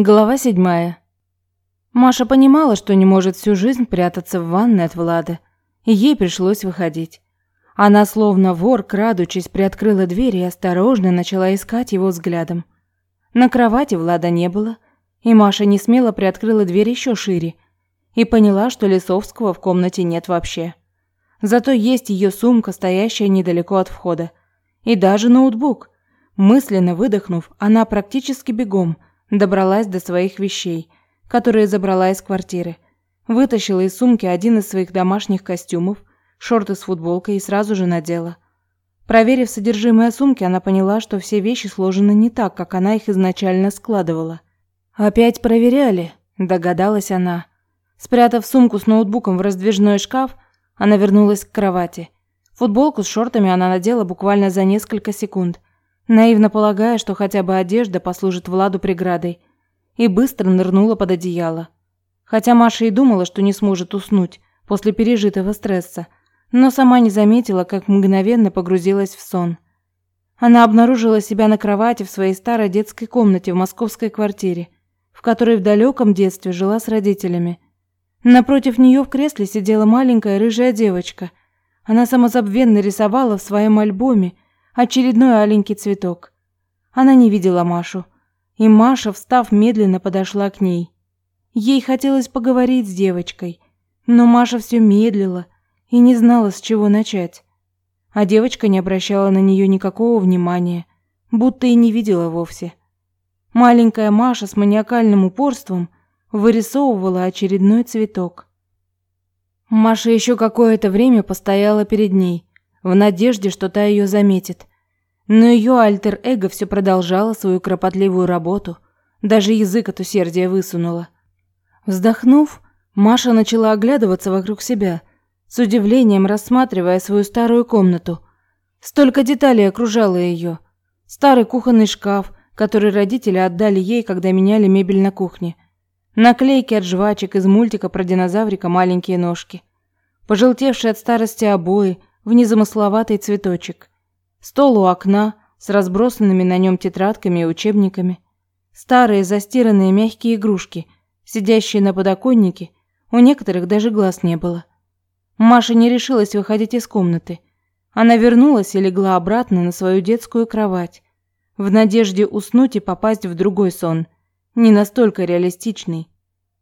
Глава седьмая. Маша понимала, что не может всю жизнь прятаться в ванной от Влада, ей пришлось выходить. Она, словно вор, крадучись, приоткрыла дверь и осторожно начала искать его взглядом. На кровати Влада не было, и Маша не смело приоткрыла дверь еще шире и поняла, что Лисовского в комнате нет вообще. Зато есть ее сумка, стоящая недалеко от входа, и даже ноутбук. Мысленно выдохнув, она практически бегом – Добралась до своих вещей, которые забрала из квартиры. Вытащила из сумки один из своих домашних костюмов, шорты с футболкой и сразу же надела. Проверив содержимое сумки, она поняла, что все вещи сложены не так, как она их изначально складывала. «Опять проверяли?» – догадалась она. Спрятав сумку с ноутбуком в раздвижной шкаф, она вернулась к кровати. Футболку с шортами она надела буквально за несколько секунд – наивно полагая, что хотя бы одежда послужит Владу преградой, и быстро нырнула под одеяло. Хотя Маша и думала, что не сможет уснуть после пережитого стресса, но сама не заметила, как мгновенно погрузилась в сон. Она обнаружила себя на кровати в своей старой детской комнате в московской квартире, в которой в далеком детстве жила с родителями. Напротив нее в кресле сидела маленькая рыжая девочка. Она самозабвенно рисовала в своем альбоме – очередной аленький цветок. Она не видела Машу, и Маша, встав, медленно подошла к ней. Ей хотелось поговорить с девочкой, но Маша все медлила и не знала, с чего начать. А девочка не обращала на нее никакого внимания, будто и не видела вовсе. Маленькая Маша с маниакальным упорством вырисовывала очередной цветок. Маша еще какое-то время постояла перед ней, в надежде, что та ее заметит. Но ее альтер-эго все продолжало свою кропотливую работу, даже язык от усердия высунула. Вздохнув, Маша начала оглядываться вокруг себя, с удивлением рассматривая свою старую комнату. Столько деталей окружало ее. Старый кухонный шкаф, который родители отдали ей, когда меняли мебель на кухне. Наклейки от жвачек из мультика про динозаврика «Маленькие ножки». Пожелтевшие от старости обои, в незамысловатый цветочек. Стол у окна с разбросанными на нем тетрадками и учебниками. Старые застиранные мягкие игрушки, сидящие на подоконнике, у некоторых даже глаз не было. Маша не решилась выходить из комнаты. Она вернулась и легла обратно на свою детскую кровать, в надежде уснуть и попасть в другой сон, не настолько реалистичный.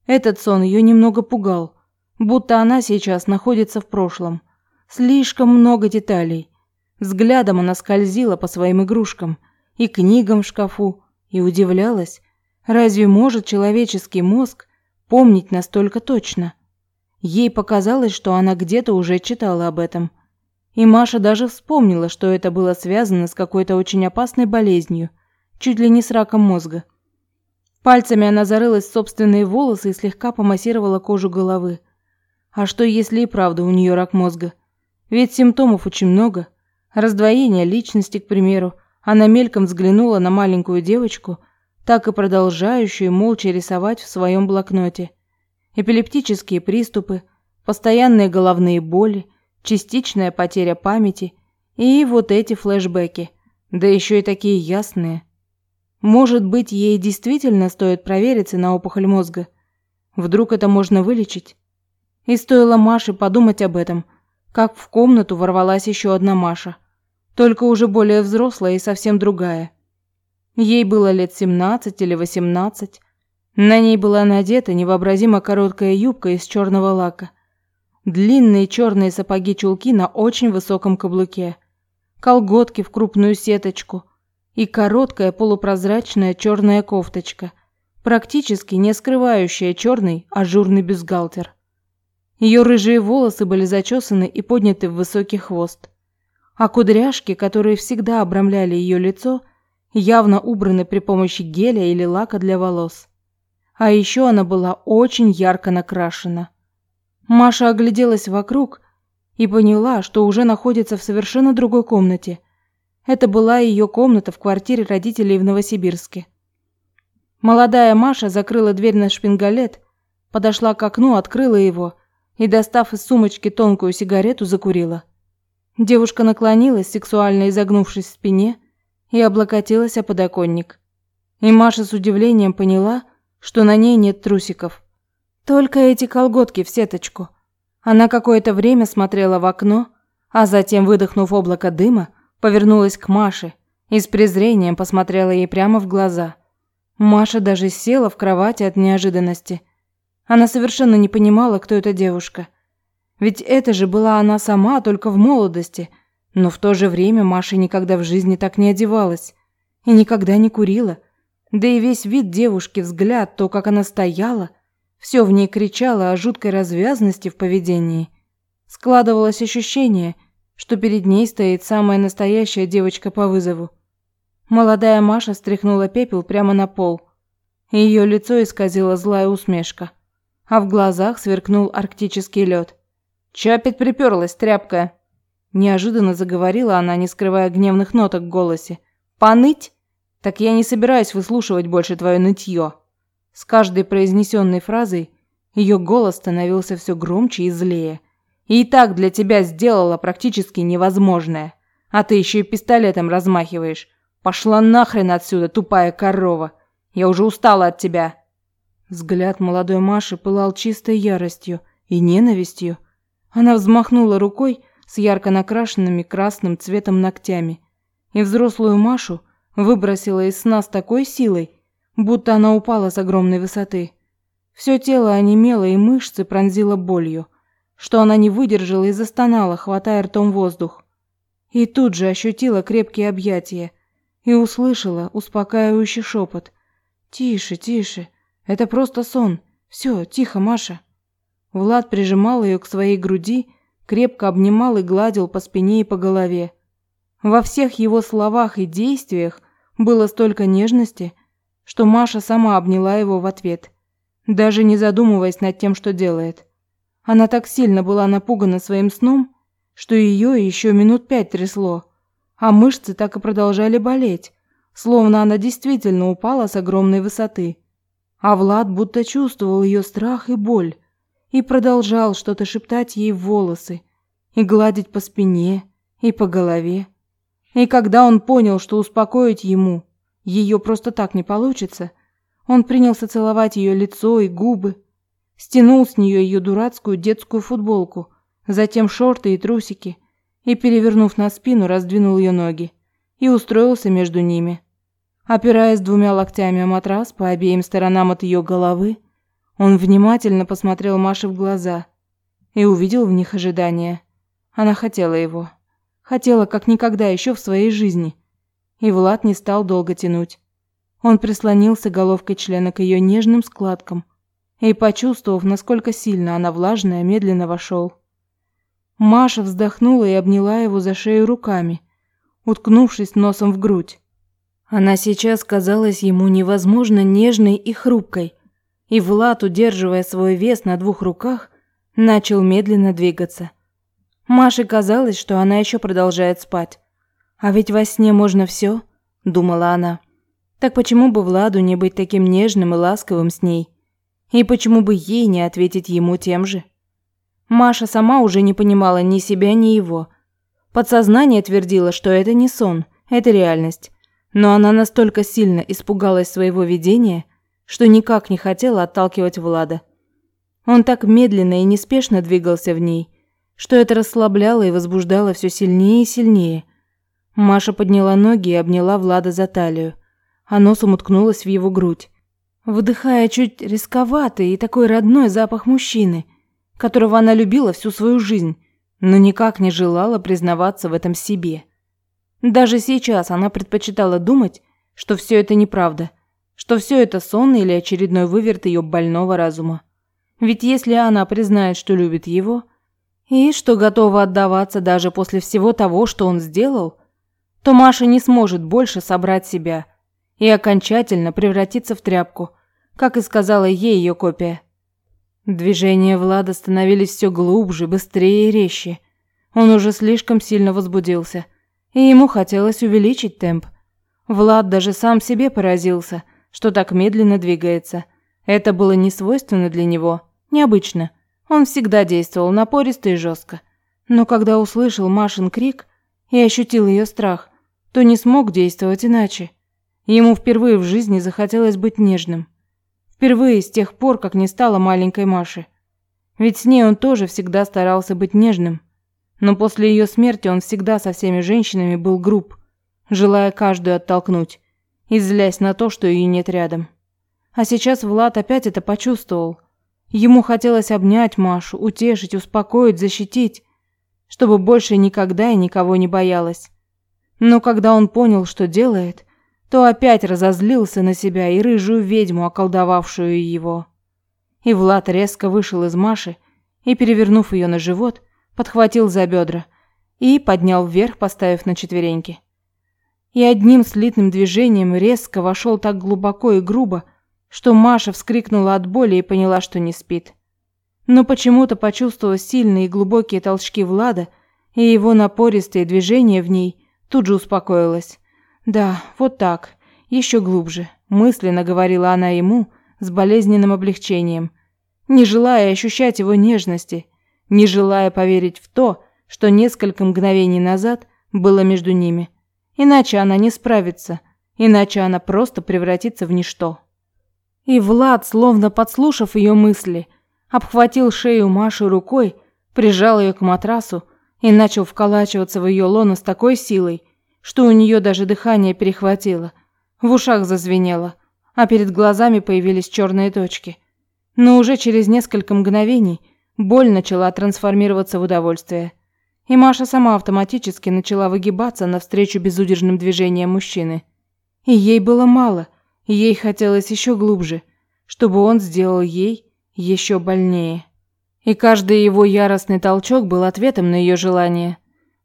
Этот сон ее немного пугал, будто она сейчас находится в прошлом. Слишком много деталей. Взглядом она скользила по своим игрушкам и книгам в шкафу и удивлялась, разве может человеческий мозг помнить настолько точно? Ей показалось, что она где-то уже читала об этом. И Маша даже вспомнила, что это было связано с какой-то очень опасной болезнью, чуть ли не с раком мозга. Пальцами она зарылась в собственные волосы и слегка помассировала кожу головы. А что, если и правда у нее рак мозга? Ведь симптомов очень много. Раздвоение личности, к примеру. Она мельком взглянула на маленькую девочку, так и продолжающую молча рисовать в своем блокноте. Эпилептические приступы, постоянные головные боли, частичная потеря памяти и вот эти флешбеки, да еще и такие ясные. Может быть, ей действительно стоит провериться на опухоль мозга? Вдруг это можно вылечить? И стоило Маше подумать об этом – как в комнату ворвалась еще одна Маша, только уже более взрослая и совсем другая. Ей было лет 17 или 18. На ней была надета невообразимо короткая юбка из черного лака, длинные черные сапоги-чулки на очень высоком каблуке, колготки в крупную сеточку и короткая полупрозрачная черная кофточка, практически не скрывающая черный ажурный бюстгальтер. Ее рыжие волосы были зачесаны и подняты в высокий хвост, а кудряшки, которые всегда обрамляли ее лицо, явно убраны при помощи геля или лака для волос. А еще она была очень ярко накрашена. Маша огляделась вокруг и поняла, что уже находится в совершенно другой комнате. Это была ее комната в квартире родителей в Новосибирске. Молодая Маша закрыла дверь на шпингалет, подошла к окну, открыла его – и, достав из сумочки тонкую сигарету, закурила. Девушка наклонилась, сексуально изогнувшись в спине, и облокотилась о подоконник. И Маша с удивлением поняла, что на ней нет трусиков. Только эти колготки в сеточку. Она какое-то время смотрела в окно, а затем, выдохнув облако дыма, повернулась к Маше и с презрением посмотрела ей прямо в глаза. Маша даже села в кровати от неожиданности. Она совершенно не понимала, кто эта девушка. Ведь это же была она сама, только в молодости. Но в то же время Маша никогда в жизни так не одевалась. И никогда не курила. Да и весь вид девушки, взгляд, то, как она стояла, все в ней кричало о жуткой развязности в поведении. Складывалось ощущение, что перед ней стоит самая настоящая девочка по вызову. Молодая Маша стряхнула пепел прямо на пол. Ее лицо исказила злая усмешка, а в глазах сверкнул арктический лед. «Чё опять приперлась, тряпка?» Неожиданно заговорила она, не скрывая гневных ноток в голосе. «Поныть? Так я не собираюсь выслушивать больше твое нытье». С каждой произнесенной фразой ее голос становился все громче и злее. «И так для тебя сделала практически невозможное. А ты еще и пистолетом размахиваешь. Пошла нахрен отсюда, тупая корова. Я уже устала от тебя». Взгляд молодой Маши пылал чистой яростью и ненавистью. Она взмахнула рукой с ярко накрашенными красным цветом ногтями, и взрослую Машу выбросила из сна с такой силой, будто она упала с огромной высоты. Все тело онемело и мышцы пронзило болью, что она не выдержала и застонала, хватая ртом воздух. И тут же ощутила крепкие объятия и услышала успокаивающий шепот. «Тише, тише, это просто сон. Все, тихо, Маша». Влад прижимал ее к своей груди, крепко обнимал и гладил по спине и по голове. Во всех его словах и действиях было столько нежности, что Маша сама обняла его в ответ, даже не задумываясь над тем, что делает. Она так сильно была напугана своим сном, что ее еще минут пять трясло, а мышцы так и продолжали болеть, словно она действительно упала с огромной высоты. А Влад будто чувствовал ее страх и боль, и продолжал что-то шептать ей в волосы и гладить по спине и по голове. И когда он понял, что успокоить ему ее просто так не получится, он принялся целовать ее лицо и губы, стянул с нее ее дурацкую детскую футболку, затем шорты и трусики, и, перевернув на спину, раздвинул ее ноги и устроился между ними. Опираясь двумя локтями о матрас по обеим сторонам от ее головы, он внимательно посмотрел Маше в глаза и увидел в них ожидание. Она хотела его. Хотела как никогда еще в своей жизни. И Влад не стал долго тянуть. Он прислонился головкой члена к ее нежным складкам и, почувствовав, насколько сильно она влажная, медленно вошел. Маша вздохнула и обняла его за шею руками, уткнувшись носом в грудь. Она сейчас казалась ему невозможно нежной и хрупкой, и Влад, удерживая свой вес на двух руках, начал медленно двигаться. Маше казалось, что она еще продолжает спать. А ведь во сне можно все, думала она. Так почему бы Владу не быть таким нежным и ласковым с ней? И почему бы ей не ответить ему тем же? Маша сама уже не понимала ни себя, ни его. Подсознание твердило, что это не сон, это реальность. Но она настолько сильно испугалась своего видения, что никак не хотела отталкивать Влада. Он так медленно и неспешно двигался в ней, что это расслабляло и возбуждало все сильнее и сильнее. Маша подняла ноги и обняла Влада за талию, а носом уткнулась в его грудь, вдыхая чуть рисковатый и такой родной запах мужчины, которого она любила всю свою жизнь, но никак не желала признаваться в этом себе. Даже сейчас она предпочитала думать, что все это неправда, что все это сон или очередной выверт ее больного разума. Ведь если она признает, что любит его, и что готова отдаваться даже после всего того, что он сделал, то Маша не сможет больше собрать себя и окончательно превратиться в тряпку, как и сказала ей ее копия. Движения Влада становились все глубже, быстрее и резче. Он уже слишком сильно возбудился, и ему хотелось увеличить темп. Влад даже сам себе поразился – что так медленно двигается. Это было не свойственно для него, необычно. Он всегда действовал напористо и жестко. Но когда услышал Машин крик и ощутил ее страх, то не смог действовать иначе. Ему впервые в жизни захотелось быть нежным. Впервые с тех пор, как не стало маленькой Маши. Ведь с ней он тоже всегда старался быть нежным. Но после ее смерти он всегда со всеми женщинами был груб, желая каждую оттолкнуть и злясь на то, что ее нет рядом. А сейчас Влад опять это почувствовал. Ему хотелось обнять Машу, утешить, успокоить, защитить, чтобы больше никогда и никого не боялась. Но когда он понял, что делает, то опять разозлился на себя и рыжую ведьму, околдовавшую его. И Влад резко вышел из Маши и, перевернув ее на живот, подхватил за бедра и поднял вверх, поставив на четвереньки. И одним слитным движением резко вошел так глубоко и грубо, что Маша вскрикнула от боли и поняла, что не спит. Но почему-то почувствовала сильные и глубокие толчки Влада, и его напористые движения в ней тут же успокоилась. Да, вот так, еще глубже, мысленно говорила она ему с болезненным облегчением, не желая ощущать его нежности, не желая поверить в то, что несколько мгновений назад было между ними. Иначе она не справится, иначе она просто превратится в ничто. И Влад, словно подслушав ее мысли, обхватил шею Маши рукой, прижал ее к матрасу и начал вколачиваться в ее лоно с такой силой, что у нее даже дыхание перехватило, в ушах зазвенело, а перед глазами появились черные точки. Но уже через несколько мгновений боль начала трансформироваться в удовольствие. И Маша сама автоматически начала выгибаться навстречу безудержным движениям мужчины. И ей было мало, ей хотелось еще глубже, чтобы он сделал ей еще больнее. И каждый его яростный толчок был ответом на ее желание.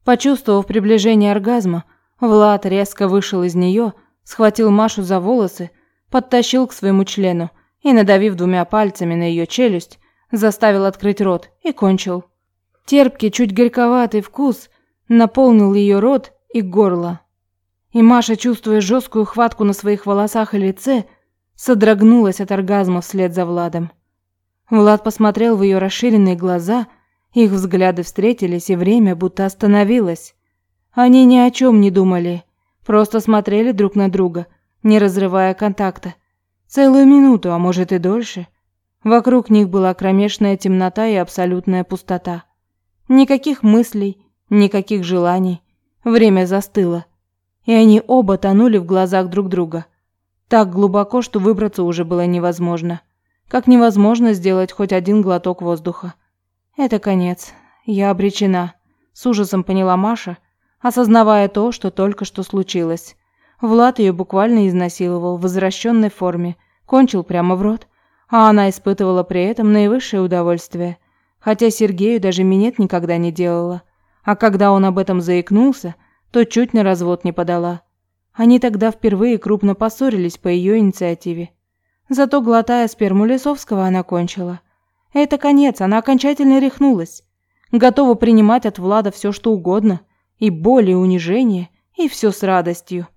Почувствовав приближение оргазма, Влад резко вышел из нее, схватил Машу за волосы, подтащил к своему члену и, надавив двумя пальцами на ее челюсть, заставил открыть рот и кончил. Терпкий, чуть горьковатый вкус наполнил ее рот и горло. И Маша, чувствуя жесткую хватку на своих волосах и лице, содрогнулась от оргазма вслед за Владом. Влад посмотрел в ее расширенные глаза, их взгляды встретились, и время будто остановилось. Они ни о чем не думали, просто смотрели друг на друга, не разрывая контакта. Целую минуту, а может и дольше. Вокруг них была кромешная темнота и абсолютная пустота. Никаких мыслей, никаких желаний. Время застыло. И они оба тонули в глазах друг друга. Так глубоко, что выбраться уже было невозможно. Как невозможно сделать хоть один глоток воздуха. Это конец. Я обречена. С ужасом поняла Маша – осознавая то, что только что случилось. Влад ее буквально изнасиловал в возвращенной форме, кончил прямо в рот, а она испытывала при этом наивысшее удовольствие. Хотя Сергею даже минет никогда не делала. А когда он об этом заикнулся, то чуть на развод не подала. Они тогда впервые крупно поссорились по ее инициативе. Зато, глотая сперму Лисовского, она кончила. Это конец, она окончательно рехнулась. Готова принимать от Влада все, что угодно – и боль, и унижение, и все с радостью.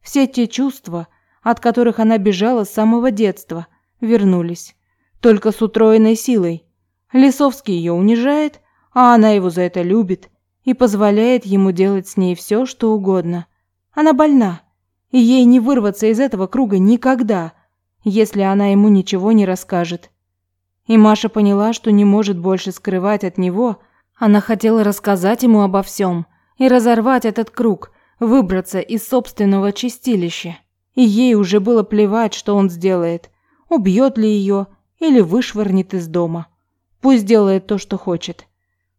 Все те чувства, от которых она бежала с самого детства, вернулись. Только с утроенной силой. Лисовский ее унижает, а она его за это любит и позволяет ему делать с ней все, что угодно. Она больна, и ей не вырваться из этого круга никогда, если она ему ничего не расскажет. И Маша поняла, что не может больше скрывать от него, она хотела рассказать ему обо всем – и разорвать этот круг, выбраться из собственного чистилища. И ей уже было плевать, что он сделает, убьет ли ее или вышвырнет из дома. Пусть делает то, что хочет.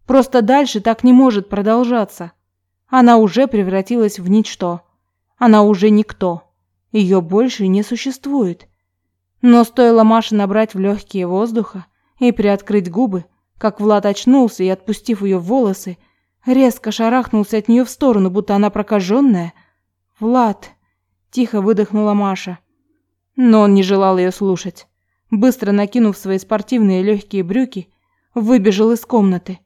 Просто дальше так не может продолжаться. Она уже превратилась в ничто. Она уже никто. Ее больше не существует. Но стоило Маше набрать в легкие воздуха и приоткрыть губы, как Влад очнулся и, отпустив ее волосы, резко шарахнулся от нее в сторону, будто она прокаженная. «Влад!» – тихо выдохнула Маша. Но он не желал ее слушать. Быстро накинув свои спортивные легкие брюки, выбежал из комнаты.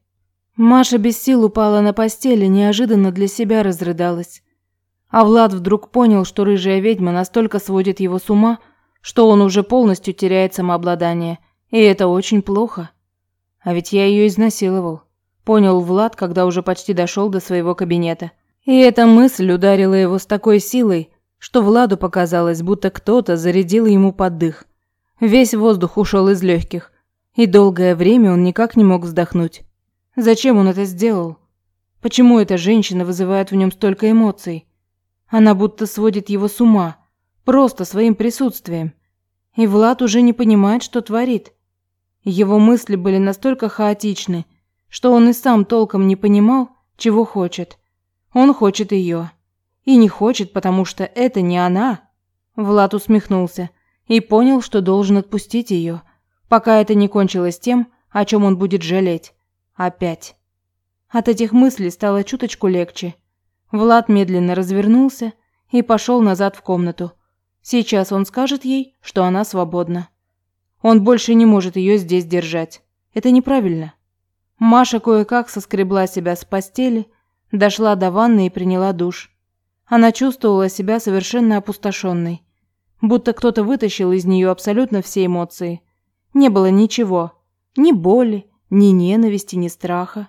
Маша без сил упала на постели, неожиданно для себя разрыдалась. А Влад вдруг понял, что рыжая ведьма настолько сводит его с ума, что он уже полностью теряет самообладание, и это очень плохо. А ведь я ее изнасиловал понял Влад, когда уже почти дошел до своего кабинета. И эта мысль ударила его с такой силой, что Владу показалось, будто кто-то зарядил ему под дых. Весь воздух ушел из легких, и долгое время он никак не мог вздохнуть. Зачем он это сделал? Почему эта женщина вызывает в нем столько эмоций? Она будто сводит его с ума, просто своим присутствием. И Влад уже не понимает, что творит. Его мысли были настолько хаотичны, что он и сам толком не понимал, чего хочет. Он хочет ее. И не хочет, потому что это не она. Влад усмехнулся и понял, что должен отпустить ее, пока это не кончилось тем, о чем он будет жалеть. Опять. От этих мыслей стало чуточку легче. Влад медленно развернулся и пошел назад в комнату. Сейчас он скажет ей, что она свободна. Он больше не может ее здесь держать. Это неправильно. Маша кое-как соскребла себя с постели, дошла до ванны и приняла душ. Она чувствовала себя совершенно опустошенной. Будто кто-то вытащил из нее абсолютно все эмоции. Не было ничего. Ни боли, ни ненависти, ни страха.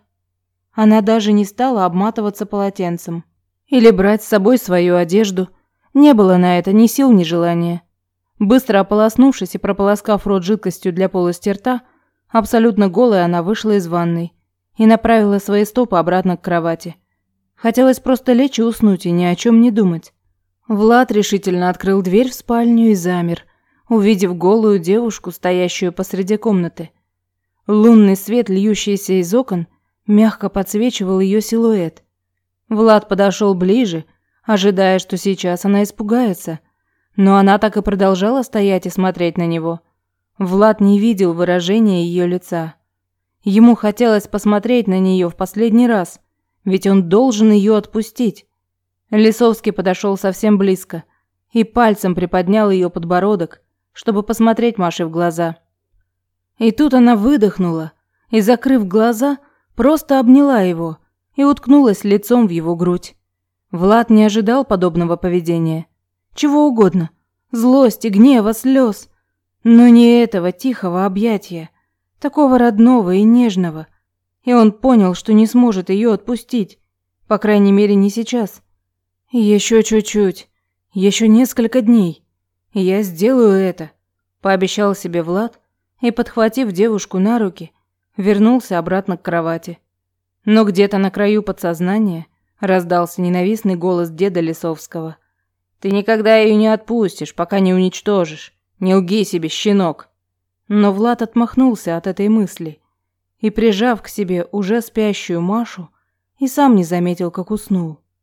Она даже не стала обматываться полотенцем. Или брать с собой свою одежду. Не было на это ни сил, ни желания. Быстро ополоснувшись и прополоскав рот жидкостью для полости рта, абсолютно голая она вышла из ванной и направила свои стопы обратно к кровати. Хотелось просто лечь и уснуть и ни о чем не думать. Влад решительно открыл дверь в спальню и замер, увидев голую девушку, стоящую посреди комнаты. Лунный свет, льющийся из окон, мягко подсвечивал ее силуэт. Влад подошел ближе, ожидая, что сейчас она испугается, но она так и продолжала стоять и смотреть на него. Влад не видел выражения ее лица. Ему хотелось посмотреть на нее в последний раз, ведь он должен ее отпустить. Лисовский подошел совсем близко и пальцем приподнял ее подбородок, чтобы посмотреть Маше в глаза. И тут она выдохнула и, закрыв глаза, Просто обняла его и уткнулась лицом в его грудь. Влад не ожидал подобного поведения. Чего угодно. Злости, гнева, слез. Но не этого тихого объятия. Такого родного и нежного. И он понял, что не сможет ее отпустить. По крайней мере, не сейчас. Еще чуть-чуть. Еще несколько дней. Я сделаю это. Пообещал себе Влад и, подхватив девушку на руки, вернулся обратно к кровати. Но где-то на краю подсознания раздался ненавистный голос деда Лисовского. «Ты никогда ее не отпустишь, пока не уничтожишь. Не лги себе, щенок!» Но Влад отмахнулся от этой мысли и, прижав к себе уже спящую Машу, и сам не заметил, как уснул.